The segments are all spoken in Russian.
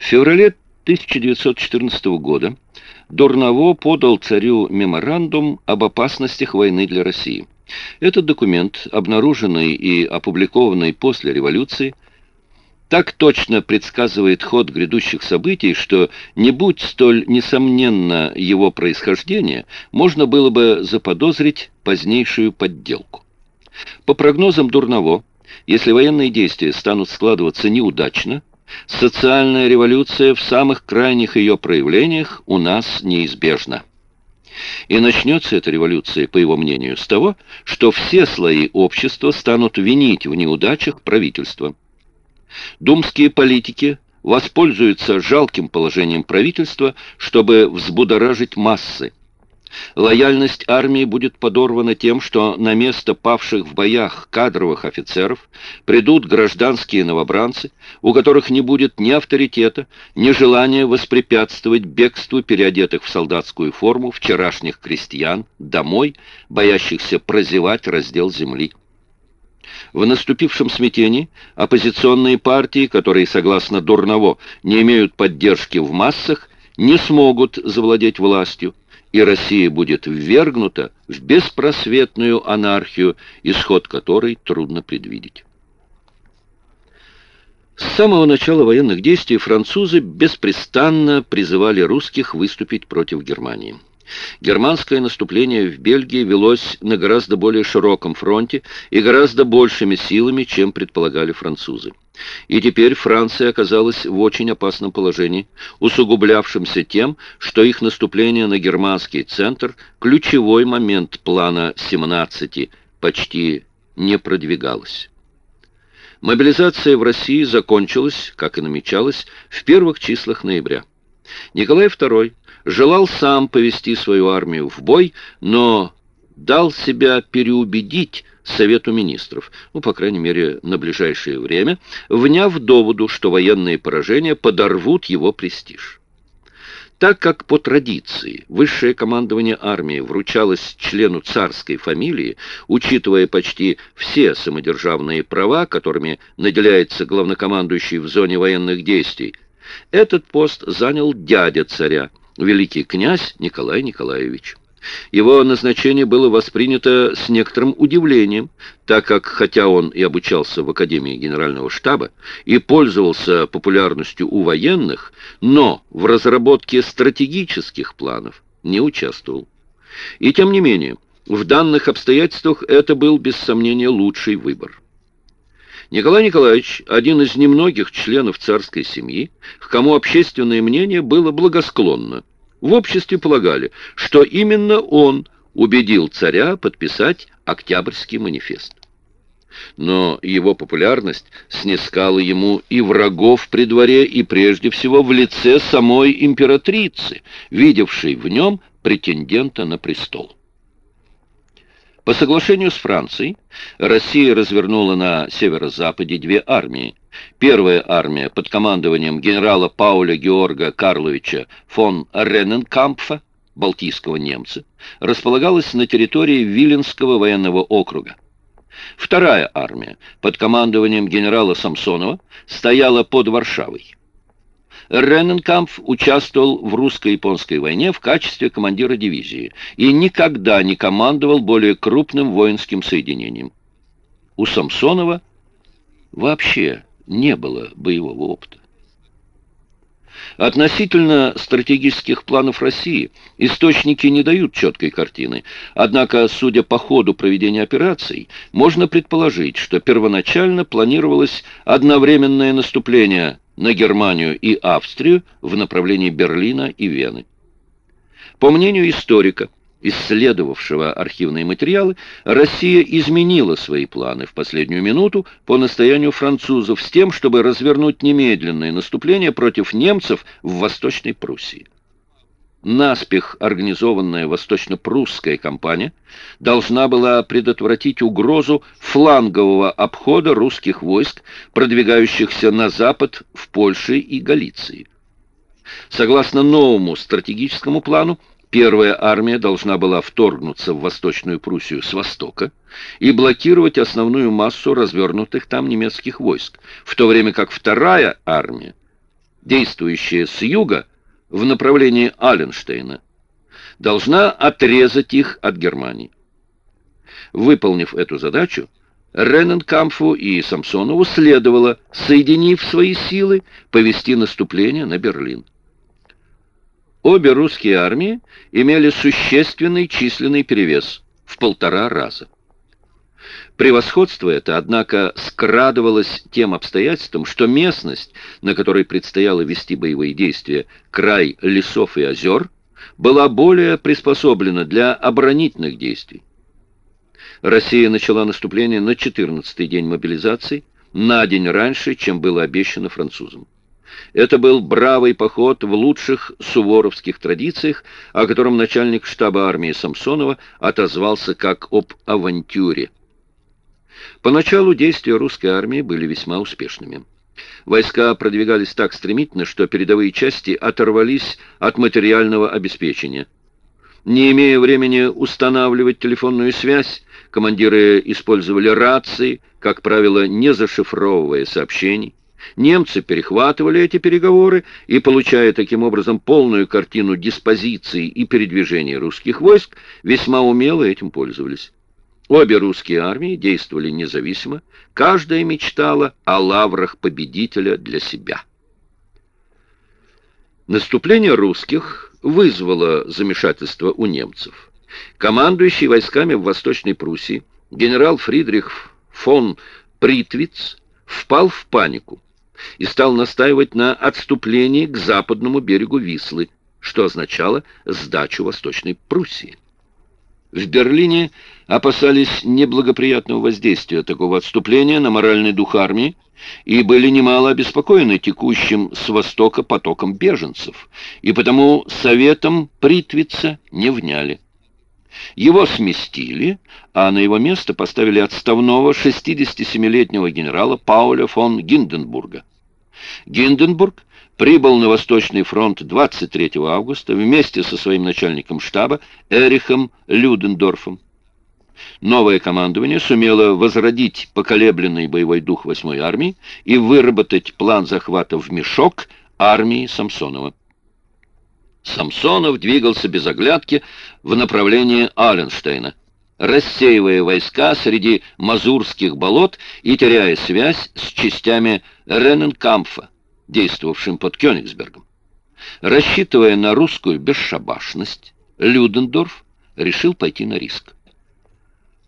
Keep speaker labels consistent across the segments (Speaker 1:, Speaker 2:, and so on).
Speaker 1: В феврале 1914 года Дурново подал царю меморандум об опасностях войны для России. Этот документ, обнаруженный и опубликованный после революции, так точно предсказывает ход грядущих событий, что, не будь столь несомненно его происхождение, можно было бы заподозрить позднейшую подделку. По прогнозам Дурново, если военные действия станут складываться неудачно, социальная революция в самых крайних ее проявлениях у нас неизбежна. И начнется эта революция, по его мнению, с того, что все слои общества станут винить в неудачах правительства. Думские политики воспользуются жалким положением правительства, чтобы взбудоражить массы, Лояльность армии будет подорвана тем, что на место павших в боях кадровых офицеров придут гражданские новобранцы, у которых не будет ни авторитета, ни желания воспрепятствовать бегству переодетых в солдатскую форму вчерашних крестьян домой, боящихся прозевать раздел земли. В наступившем смятении оппозиционные партии, которые, согласно Дурново, не имеют поддержки в массах, не смогут завладеть властью, и Россия будет ввергнута в беспросветную анархию, исход которой трудно предвидеть. С самого начала военных действий французы беспрестанно призывали русских выступить против Германии. Германское наступление в Бельгии велось на гораздо более широком фронте и гораздо большими силами, чем предполагали французы. И теперь Франция оказалась в очень опасном положении, усугублявшемся тем, что их наступление на германский центр, ключевой момент плана 17, почти не продвигалось. Мобилизация в России закончилась, как и намечалось, в первых числах ноября. Николай II желал сам повести свою армию в бой, но дал себя переубедить Совету министров, ну, по крайней мере, на ближайшее время, вняв доводу, что военные поражения подорвут его престиж. Так как по традиции высшее командование армии вручалось члену царской фамилии, учитывая почти все самодержавные права, которыми наделяется главнокомандующий в зоне военных действий, этот пост занял дядя царя, великий князь Николай Николаевич. Его назначение было воспринято с некоторым удивлением, так как, хотя он и обучался в Академии Генерального штаба и пользовался популярностью у военных, но в разработке стратегических планов не участвовал. И тем не менее, в данных обстоятельствах это был без сомнения лучший выбор. Николай Николаевич – один из немногих членов царской семьи, к кому общественное мнение было благосклонно, в обществе полагали, что именно он убедил царя подписать Октябрьский манифест. Но его популярность снискала ему и врагов при дворе, и прежде всего в лице самой императрицы, видевшей в нем претендента на престол. По соглашению с Францией Россия развернула на северо-западе две армии. Первая армия под командованием генерала Пауля Георга Карловича фон Рененкампфа, балтийского немца, располагалась на территории Виленского военного округа. Вторая армия под командованием генерала Самсонова стояла под Варшавой. Рененкампф участвовал в русско-японской войне в качестве командира дивизии и никогда не командовал более крупным воинским соединением. У Самсонова вообще не было боевого опыта. Относительно стратегических планов России источники не дают четкой картины, однако, судя по ходу проведения операций, можно предположить, что первоначально планировалось одновременное наступление на Германию и Австрию в направлении Берлина и Вены. По мнению историка, исследовавшего архивные материалы, Россия изменила свои планы в последнюю минуту по настоянию французов с тем, чтобы развернуть немедленное наступление против немцев в Восточной Пруссии наспех организованная восточно-прусская кампания должна была предотвратить угрозу флангового обхода русских войск, продвигающихся на запад в Польше и Галиции. Согласно новому стратегическому плану, Первая армия должна была вторгнуться в Восточную Пруссию с востока и блокировать основную массу развернутых там немецких войск, в то время как вторая армия действующая с юга в направлении Алленштейна, должна отрезать их от Германии. Выполнив эту задачу, Рененкамфу и Самсонову следовало, соединив свои силы, повести наступление на Берлин. Обе русские армии имели существенный численный перевес в полтора раза. Превосходство это, однако, скрадывалось тем обстоятельством, что местность, на которой предстояло вести боевые действия, край лесов и озер, была более приспособлена для оборонительных действий. Россия начала наступление на 14-й день мобилизации, на день раньше, чем было обещано французам. Это был бравый поход в лучших суворовских традициях, о котором начальник штаба армии Самсонова отозвался как об авантюре. Поначалу действия русской армии были весьма успешными. Войска продвигались так стремительно, что передовые части оторвались от материального обеспечения. Не имея времени устанавливать телефонную связь, командиры использовали рации, как правило, не зашифровывая сообщений. Немцы перехватывали эти переговоры и, получая таким образом полную картину диспозиции и передвижения русских войск, весьма умело этим пользовались. Обе русские армии действовали независимо, каждая мечтала о лаврах победителя для себя. Наступление русских вызвало замешательство у немцев. Командующий войсками в Восточной Пруссии генерал Фридрих фон Притвиц впал в панику и стал настаивать на отступлении к западному берегу Вислы, что означало сдачу Восточной Пруссии. В Берлине опасались неблагоприятного воздействия такого отступления на моральный дух армии и были немало обеспокоены текущим с востока потоком беженцев, и потому советом Притвица не вняли. Его сместили, а на его место поставили отставного 67-летнего генерала Пауля фон Гинденбурга. Гинденбург прибыл на Восточный фронт 23 августа вместе со своим начальником штаба Эрихом Людендорфом. Новое командование сумело возродить поколебленный боевой дух 8-й армии и выработать план захвата в мешок армии Самсонова. Самсонов двигался без оглядки в направлении Аленштейна, рассеивая войска среди мазурских болот и теряя связь с частями Рененкамфа действовавшим под Кёнигсбергом. Рассчитывая на русскую бесшабашность, Людендорф решил пойти на риск.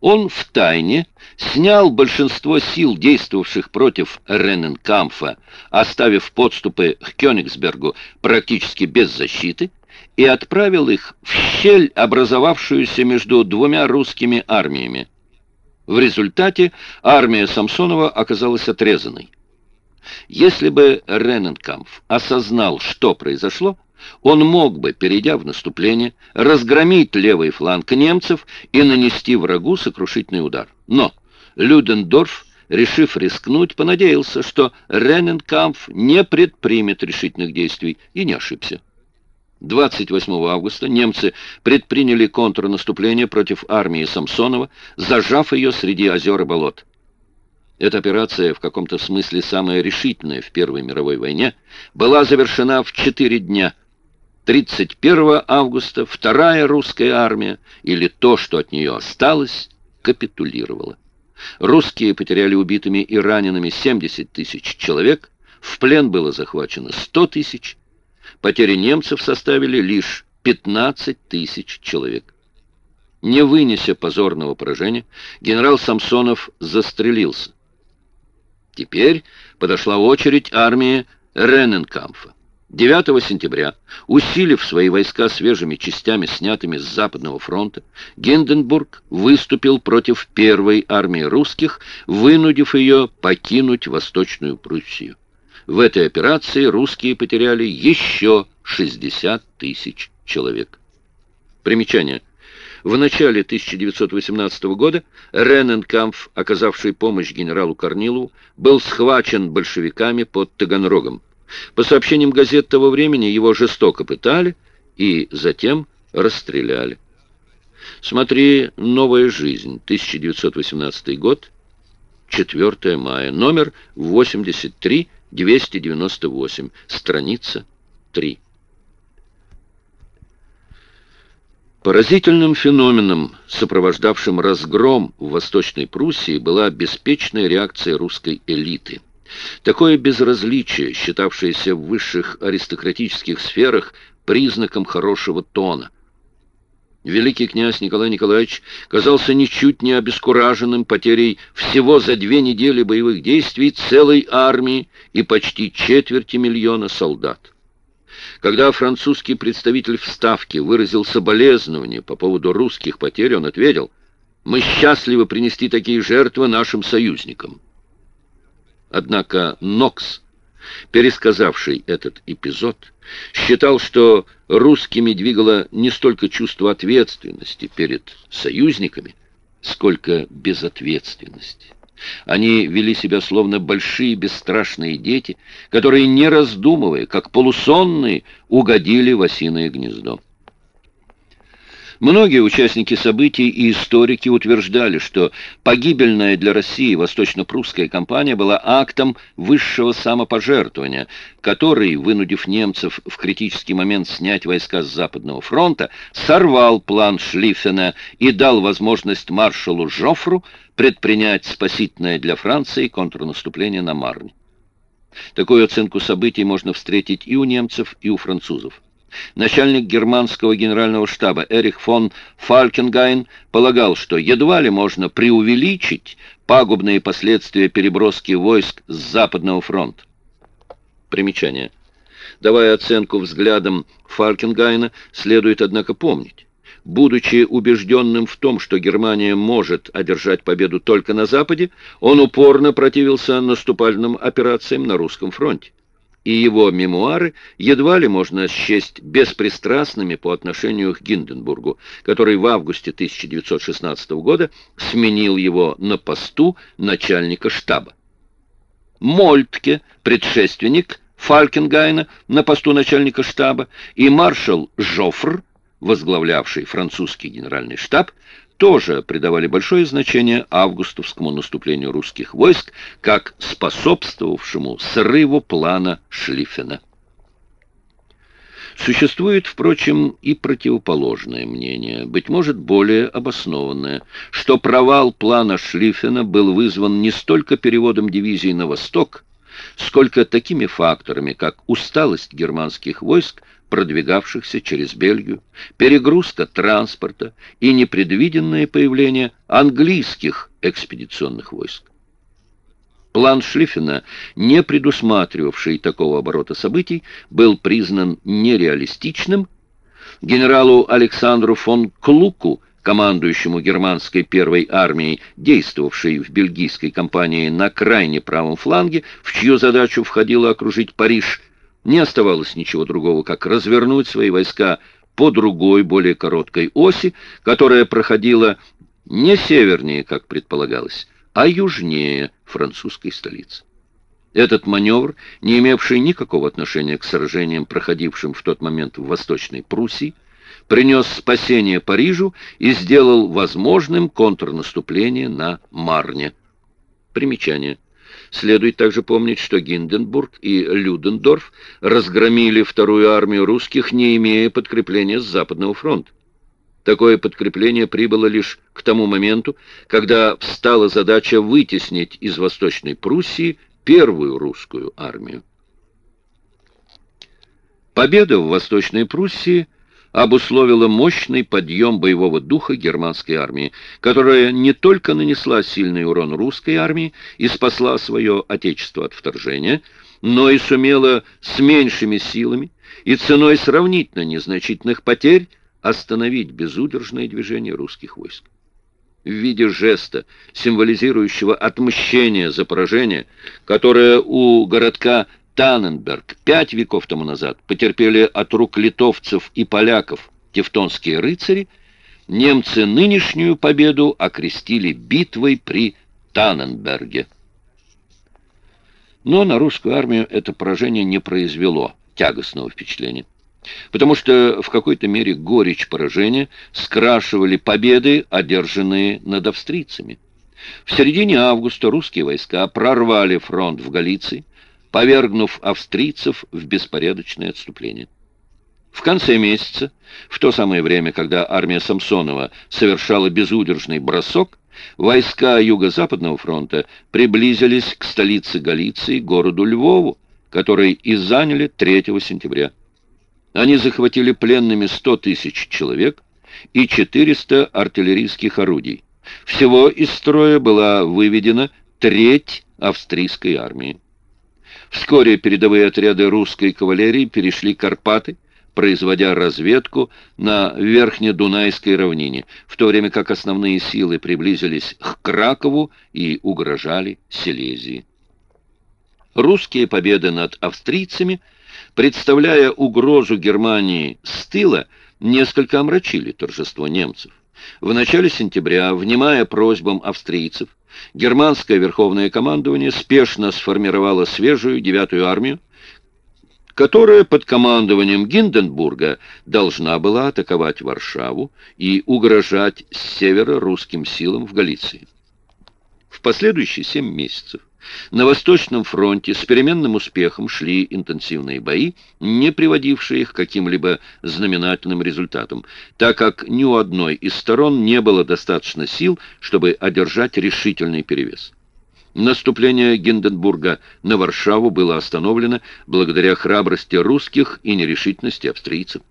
Speaker 1: Он в тайне снял большинство сил, действовавших против Рененкамфа, оставив подступы к Кёнигсбергу практически без защиты, и отправил их в щель, образовавшуюся между двумя русскими армиями. В результате армия Самсонова оказалась отрезанной. Если бы Рененкамф осознал, что произошло, он мог бы, перейдя в наступление, разгромить левый фланг немцев и нанести врагу сокрушительный удар. Но Людендорф, решив рискнуть, понадеялся, что Рененкамф не предпримет решительных действий, и не ошибся. 28 августа немцы предприняли контрнаступление против армии Самсонова, зажав ее среди озер и болот. Эта операция, в каком-то смысле самая решительная в Первой мировой войне, была завершена в четыре дня. 31 августа вторая русская армия, или то, что от нее осталось, капитулировала. Русские потеряли убитыми и ранеными 70 тысяч человек, в плен было захвачено 100 тысяч, потери немцев составили лишь 15 тысяч человек. Не вынеся позорного поражения, генерал Самсонов застрелился. Теперь подошла очередь армии Рененкамфа. 9 сентября, усилив свои войска свежими частями, снятыми с Западного фронта, Гинденбург выступил против первой армии русских, вынудив ее покинуть Восточную Пруссию. В этой операции русские потеряли еще 60 тысяч человек. Примечание. В начале 1918 года Рененкамф, оказавший помощь генералу Корнилову, был схвачен большевиками под Таганрогом. По сообщениям газет того времени его жестоко пытали и затем расстреляли. Смотри «Новая жизнь», 1918 год, 4 мая, номер 83 298, страница 3. Поразительным феноменом, сопровождавшим разгром в Восточной Пруссии, была беспечная реакция русской элиты. Такое безразличие, считавшееся в высших аристократических сферах признаком хорошего тона. Великий князь Николай Николаевич казался ничуть не обескураженным потерей всего за две недели боевых действий целой армии и почти четверти миллиона солдат. Когда французский представитель в Ставке выразил соболезнование по поводу русских потерь, он ответил, «Мы счастливы принести такие жертвы нашим союзникам». Однако Нокс, пересказавший этот эпизод, считал, что русскими двигало не столько чувство ответственности перед союзниками, сколько безответственности. Они вели себя словно большие бесстрашные дети, которые, не раздумывая, как полусонные, угодили в осиное гнездо. Многие участники событий и историки утверждали, что погибельная для России восточно-прусская кампания была актом высшего самопожертвования, который, вынудив немцев в критический момент снять войска с Западного фронта, сорвал план Шлиффена и дал возможность маршалу Жофру предпринять спасительное для Франции контрнаступление на Марне. Такую оценку событий можно встретить и у немцев, и у французов. Начальник германского генерального штаба Эрих фон Фалькенгайн полагал, что едва ли можно преувеличить пагубные последствия переброски войск с Западного фронта. Примечание. Давая оценку взглядам Фалькенгайна, следует, однако, помнить. Будучи убежденным в том, что Германия может одержать победу только на Западе, он упорно противился наступательным операциям на русском фронте и его мемуары едва ли можно счесть беспристрастными по отношению к Гинденбургу, который в августе 1916 года сменил его на посту начальника штаба. Мольтке, предшественник Фалькенгайна на посту начальника штаба, и маршал Жофр, возглавлявший французский генеральный штаб, тоже придавали большое значение августовскому наступлению русских войск как способствовавшему срыву плана Шлиффена. Существует, впрочем, и противоположное мнение, быть может, более обоснованное, что провал плана Шлиффена был вызван не столько переводом дивизий на восток, сколько такими факторами, как усталость германских войск продвигавшихся через Бельгию, перегрузка транспорта и непредвиденное появление английских экспедиционных войск. План Шлиффена, не предусматривавший такого оборота событий, был признан нереалистичным. Генералу Александру фон Клуку, командующему германской первой армией, действовавшей в бельгийской кампании на крайне правом фланге, в чью задачу входило окружить Париж, не оставалось ничего другого, как развернуть свои войска по другой, более короткой оси, которая проходила не севернее, как предполагалось, а южнее французской столицы. Этот маневр, не имевший никакого отношения к сражениям, проходившим в тот момент в Восточной Пруссии, принес спасение Парижу и сделал возможным контрнаступление на Марне. Примечание. Следует также помнить, что Гинденбург и Людендорф разгромили вторую армию русских, не имея подкрепления с Западного фронта. Такое подкрепление прибыло лишь к тому моменту, когда встала задача вытеснить из Восточной Пруссии первую русскую армию. Победа в Восточной Пруссии – обусловило мощный подъем боевого духа германской армии, которая не только нанесла сильный урон русской армии и спасла свое отечество от вторжения, но и сумела с меньшими силами и ценой сравнительно незначительных потерь остановить безудержное движение русских войск. В виде жеста, символизирующего отмщение за поражение, которое у городка Танненберг пять веков тому назад потерпели от рук литовцев и поляков тевтонские рыцари, немцы нынешнюю победу окрестили битвой при Танненберге. Но на русскую армию это поражение не произвело тягостного впечатления, потому что в какой-то мере горечь поражения скрашивали победы, одержанные над австрийцами. В середине августа русские войска прорвали фронт в Галиции, повергнув австрийцев в беспорядочное отступление. В конце месяца, в то самое время, когда армия Самсонова совершала безудержный бросок, войска Юго-Западного фронта приблизились к столице Галиции, городу Львову, который и заняли 3 сентября. Они захватили пленными 100 тысяч человек и 400 артиллерийских орудий. Всего из строя была выведена треть австрийской армии. Вскоре передовые отряды русской кавалерии перешли Карпаты, производя разведку на Верхнедунайской равнине, в то время как основные силы приблизились к Кракову и угрожали Силезии. Русские победы над австрийцами, представляя угрозу Германии с тыла, несколько омрачили торжество немцев. В начале сентября, внимая просьбам австрийцев, германское верховное командование спешно сформировало свежую девятую армию, которая под командованием Гинденбурга должна была атаковать Варшаву и угрожать с севера русским силам в Галиции. В последующие семь месяцев на Восточном фронте с переменным успехом шли интенсивные бои, не приводившие к каким-либо знаменательным результатам, так как ни у одной из сторон не было достаточно сил, чтобы одержать решительный перевес. Наступление Гинденбурга на Варшаву было остановлено благодаря храбрости русских и нерешительности австрийцев.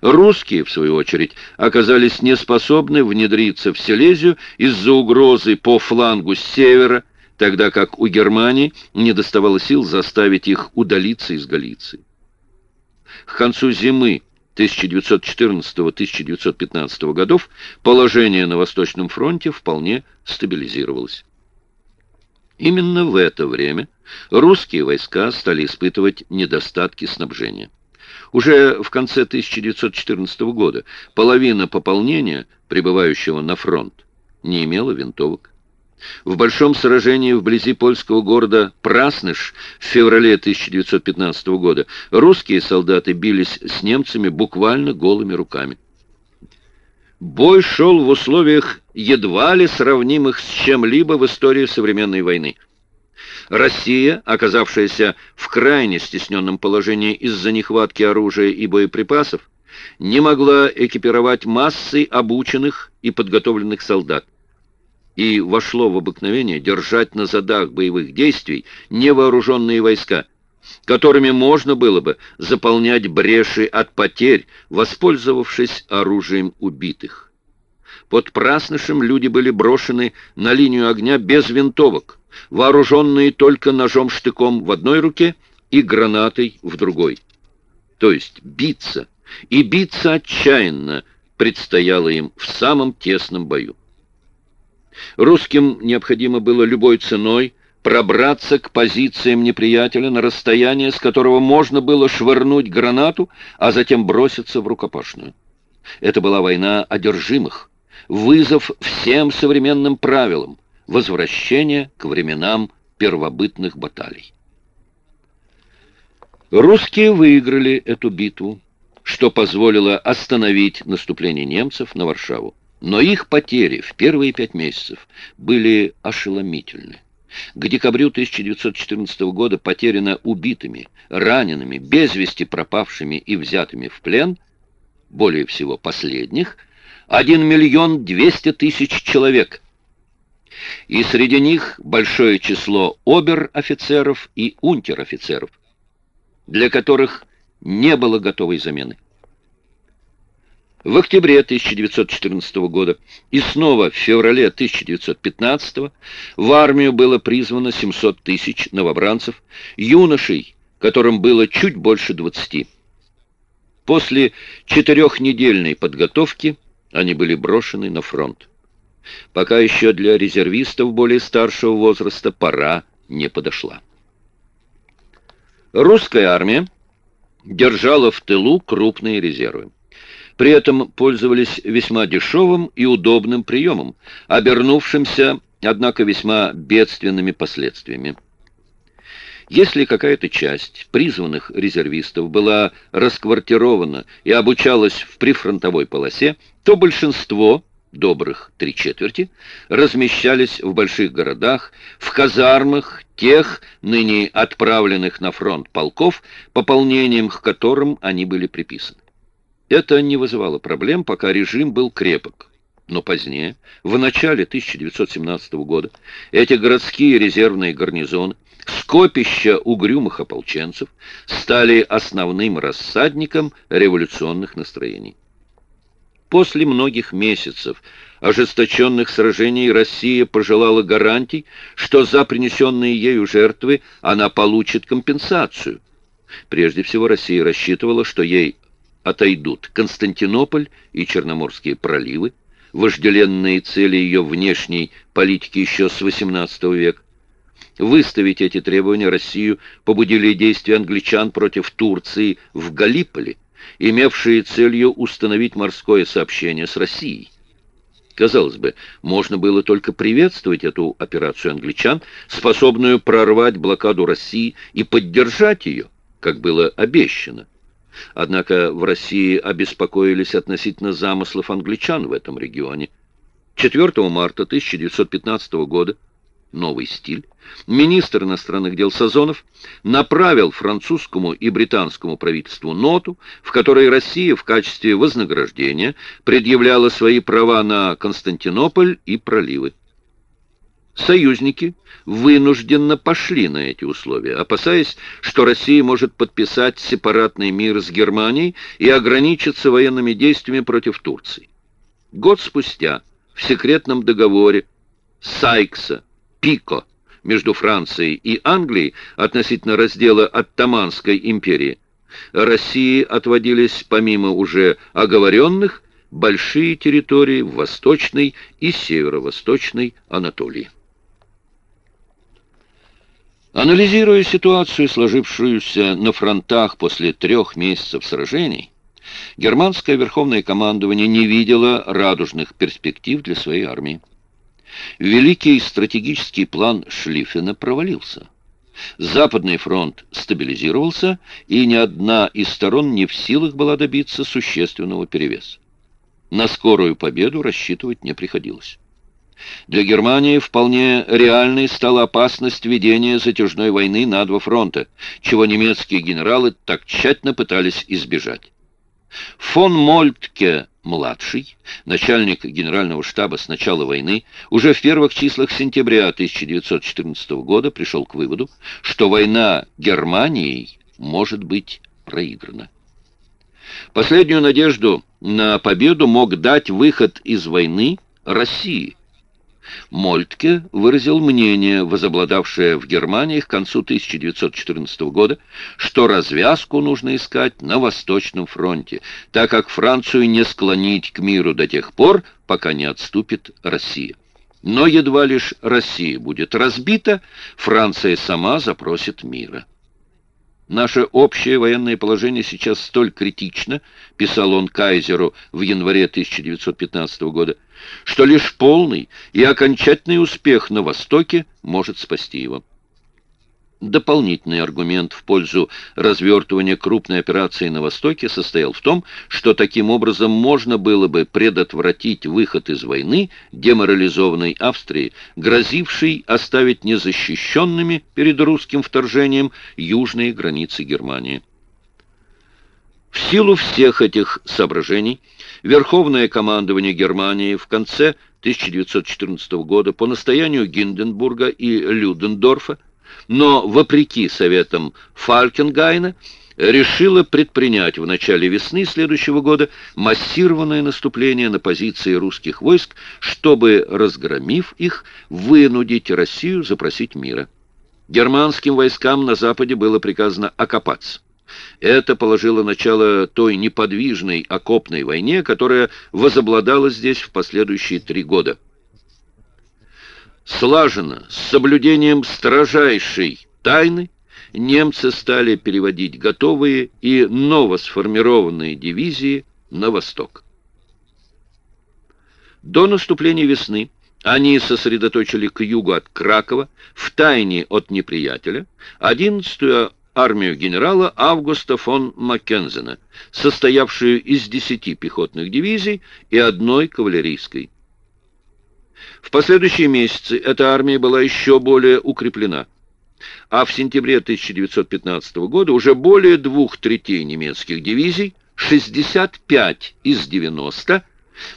Speaker 1: Русские, в свою очередь, оказались неспособны внедриться в Силезию из-за угрозы по флангу с севера, тогда как у Германии не доставало сил заставить их удалиться из Галиции. К концу зимы 1914-1915 годов положение на Восточном фронте вполне стабилизировалось. Именно в это время русские войска стали испытывать недостатки снабжения. Уже в конце 1914 года половина пополнения, прибывающего на фронт, не имела винтовок. В большом сражении вблизи польского города Прасныш в феврале 1915 года русские солдаты бились с немцами буквально голыми руками. Бой шел в условиях едва ли сравнимых с чем-либо в истории современной войны. Россия, оказавшаяся в крайне стесненном положении из-за нехватки оружия и боеприпасов, не могла экипировать массы обученных и подготовленных солдат и вошло в обыкновение держать на задах боевых действий невооруженные войска, которыми можно было бы заполнять бреши от потерь, воспользовавшись оружием убитых. Под Праснышем люди были брошены на линию огня без винтовок, вооруженные только ножом-штыком в одной руке и гранатой в другой. То есть биться, и биться отчаянно предстояло им в самом тесном бою. Русским необходимо было любой ценой пробраться к позициям неприятеля на расстояние, с которого можно было швырнуть гранату, а затем броситься в рукопашную. Это была война одержимых, вызов всем современным правилам, возвращение к временам первобытных баталий. Русские выиграли эту битву, что позволило остановить наступление немцев на Варшаву. Но их потери в первые пять месяцев были ошеломительны. К декабрю 1914 года потеряно убитыми, ранеными, без вести пропавшими и взятыми в плен, более всего последних, 1 миллион 200 тысяч человек. И среди них большое число обер-офицеров и унтер-офицеров, для которых не было готовой замены в октябре 1914 года и снова в феврале 1915 в армию было призвано 700 тысяч новобранцев, юношей, которым было чуть больше 20. После четырехнедельной подготовки они были брошены на фронт. Пока еще для резервистов более старшего возраста пора не подошла. Русская армия держала в тылу крупные резервы. При этом пользовались весьма дешевым и удобным приемом, обернувшимся, однако, весьма бедственными последствиями. Если какая-то часть призванных резервистов была расквартирована и обучалась в прифронтовой полосе, то большинство добрых три четверти, размещались в больших городах, в казармах тех, ныне отправленных на фронт полков, пополнением к которым они были приписаны. Это не вызывало проблем, пока режим был крепок. Но позднее, в начале 1917 года, эти городские резервные гарнизоны, скопища угрюмых ополченцев, стали основным рассадником революционных настроений. После многих месяцев ожесточенных сражений Россия пожелала гарантий, что за принесенные ею жертвы она получит компенсацию. Прежде всего Россия рассчитывала, что ей отойдут Константинополь и Черноморские проливы, вожделенные цели ее внешней политики еще с XVIII века. Выставить эти требования Россию побудили действия англичан против Турции в Галиполи, имевшие целью установить морское сообщение с Россией. Казалось бы, можно было только приветствовать эту операцию англичан, способную прорвать блокаду России и поддержать ее, как было обещано. Однако в России обеспокоились относительно замыслов англичан в этом регионе. 4 марта 1915 года новый стиль, министр иностранных дел Сазонов направил французскому и британскому правительству ноту, в которой Россия в качестве вознаграждения предъявляла свои права на Константинополь и проливы. Союзники вынужденно пошли на эти условия, опасаясь, что Россия может подписать сепаратный мир с Германией и ограничиться военными действиями против Турции. Год спустя в секретном договоре Сайкса Пико между Францией и Англией относительно раздела Оттоманской империи, России отводились, помимо уже оговоренных, большие территории в Восточной и Северо-Восточной Анатолии. Анализируя ситуацию, сложившуюся на фронтах после трех месяцев сражений, германское верховное командование не видело радужных перспектив для своей армии. Великий стратегический план Шлиффена провалился. Западный фронт стабилизировался, и ни одна из сторон не в силах была добиться существенного перевеса. На скорую победу рассчитывать не приходилось. Для Германии вполне реальной стала опасность ведения затяжной войны на два фронта, чего немецкие генералы так тщательно пытались избежать. Фон Мольтке младший, начальник генерального штаба с начала войны, уже в первых числах сентября 1914 года пришел к выводу, что война Германией может быть проиграна. Последнюю надежду на победу мог дать выход из войны России, Мольтке выразил мнение, возобладавшее в Германии к концу 1914 года, что развязку нужно искать на Восточном фронте, так как Францию не склонить к миру до тех пор, пока не отступит Россия. Но едва лишь Россия будет разбита, Франция сама запросит мира. Наше общее военное положение сейчас столь критично, писал он Кайзеру в январе 1915 года, что лишь полный и окончательный успех на Востоке может спасти его. Дополнительный аргумент в пользу развертывания крупной операции на Востоке состоял в том, что таким образом можно было бы предотвратить выход из войны деморализованной Австрии, грозившей оставить незащищенными перед русским вторжением южные границы Германии. В силу всех этих соображений Верховное командование Германии в конце 1914 года по настоянию Гинденбурга и Людендорфа но, вопреки советам Фалькенгайна, решила предпринять в начале весны следующего года массированное наступление на позиции русских войск, чтобы, разгромив их, вынудить Россию запросить мира. Германским войскам на Западе было приказано окопаться. Это положило начало той неподвижной окопной войне, которая возобладала здесь в последующие три года слаженно, с соблюдением строжайшей тайны, немцы стали переводить готовые и новосформированные дивизии на восток. До наступления весны они сосредоточили к югу от Кракова, в тайне от неприятеля, 11-ю армию генерала Августа фон Маккензена, состоявшую из 10 пехотных дивизий и одной кавалерийской. В последующие месяцы эта армия была еще более укреплена. А в сентябре 1915 года уже более двух третей немецких дивизий, 65 из 90,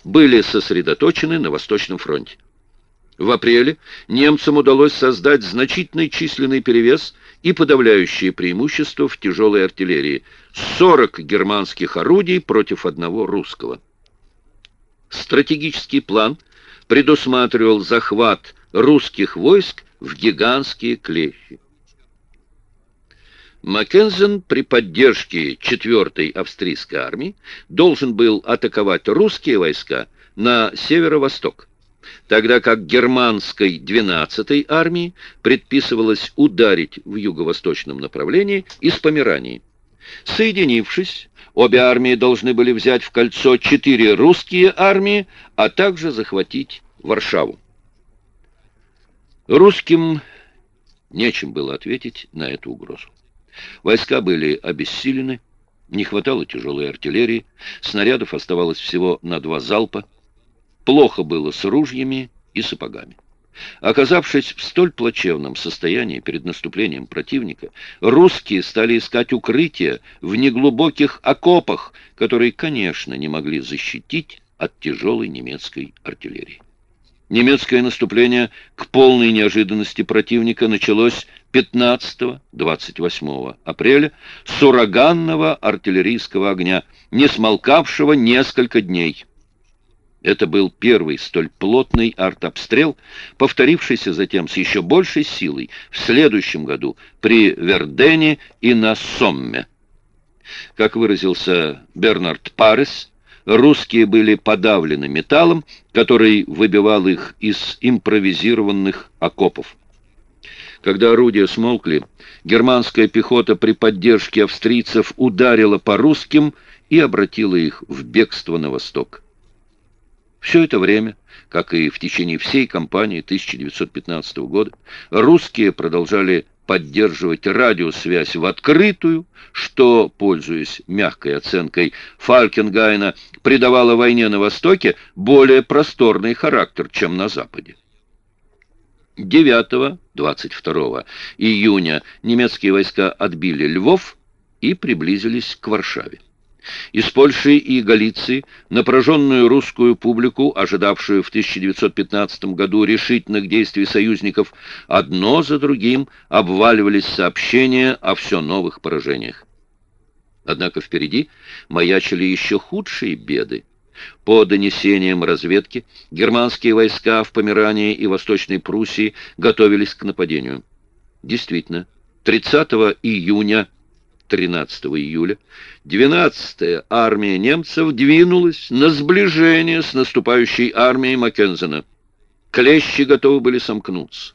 Speaker 1: были сосредоточены на Восточном фронте. В апреле немцам удалось создать значительный численный перевес и подавляющее преимущество в тяжелой артиллерии – 40 германских орудий против одного русского. Стратегический план предусматривал захват русских войск в гигантские клещи. Маккензен при поддержке 4-й австрийской армии должен был атаковать русские войска на северо-восток, тогда как германской 12-й армии предписывалось ударить в юго-восточном направлении из Померании. Соединившись, обе армии должны были взять в кольцо четыре русские армии, а также захватить Варшаву. Русским нечем было ответить на эту угрозу. Войска были обессилены, не хватало тяжелой артиллерии, снарядов оставалось всего на два залпа, плохо было с ружьями и сапогами. Оказавшись в столь плачевном состоянии перед наступлением противника, русские стали искать укрытия в неглубоких окопах, которые, конечно, не могли защитить от тяжелой немецкой артиллерии. Немецкое наступление к полной неожиданности противника началось 15-28 апреля с ураганного артиллерийского огня, не смолкавшего несколько дней. Это был первый столь плотный артобстрел, повторившийся затем с еще большей силой в следующем году при Вердене и на Сомме. Как выразился Бернард Парес, русские были подавлены металлом, который выбивал их из импровизированных окопов. Когда орудия смолкли, германская пехота при поддержке австрийцев ударила по русским и обратила их в бегство на восток. Все это время, как и в течение всей кампании 1915 года, русские продолжали поддерживать радиосвязь в открытую, что, пользуясь мягкой оценкой Фалькенгайна, придавало войне на Востоке более просторный характер, чем на Западе. 9-22 июня немецкие войска отбили Львов и приблизились к Варшаве. Из Польши и Галиции на пораженную русскую публику, ожидавшую в 1915 году решительных действий союзников, одно за другим обваливались сообщения о все новых поражениях. Однако впереди маячили еще худшие беды. По донесениям разведки, германские войска в Померании и Восточной Пруссии готовились к нападению. Действительно, 30 июня 13 июля 12-я армия немцев двинулась на сближение с наступающей армией Маккензена. Клещи готовы были сомкнуться.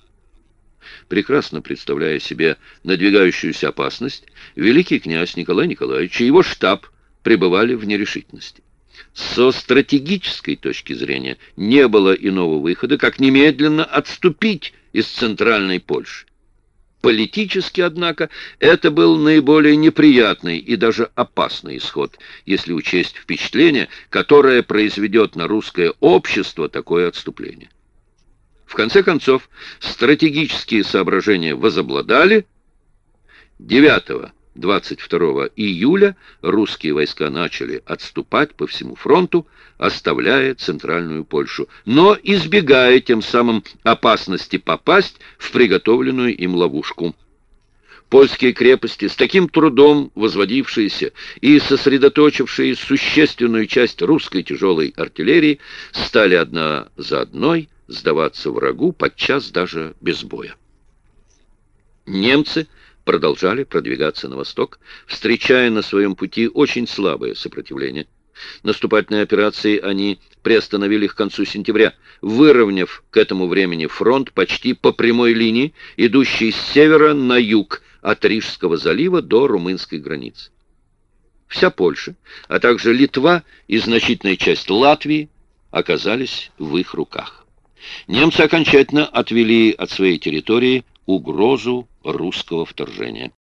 Speaker 1: Прекрасно представляя себе надвигающуюся опасность, великий князь Николай Николаевич и его штаб пребывали в нерешительности. Со стратегической точки зрения не было иного выхода, как немедленно отступить из центральной Польши. Политически, однако, это был наиболее неприятный и даже опасный исход, если учесть впечатление, которое произведет на русское общество такое отступление. В конце концов, стратегические соображения возобладали. 9 22 июля русские войска начали отступать по всему фронту, оставляя центральную Польшу, но избегая тем самым опасности попасть в приготовленную им ловушку. Польские крепости, с таким трудом возводившиеся и сосредоточившие существенную часть русской тяжелой артиллерии, стали одна за одной сдаваться врагу, подчас даже без боя. Немцы – продолжали продвигаться на восток, встречая на своем пути очень слабое сопротивление. Наступательные операции они приостановили к концу сентября, выровняв к этому времени фронт почти по прямой линии, идущей с севера на юг от Рижского залива до румынской границы. Вся Польша, а также Литва и значительная часть Латвии оказались в их руках. Немцы окончательно отвели от своей территории угрозу русского вторжения.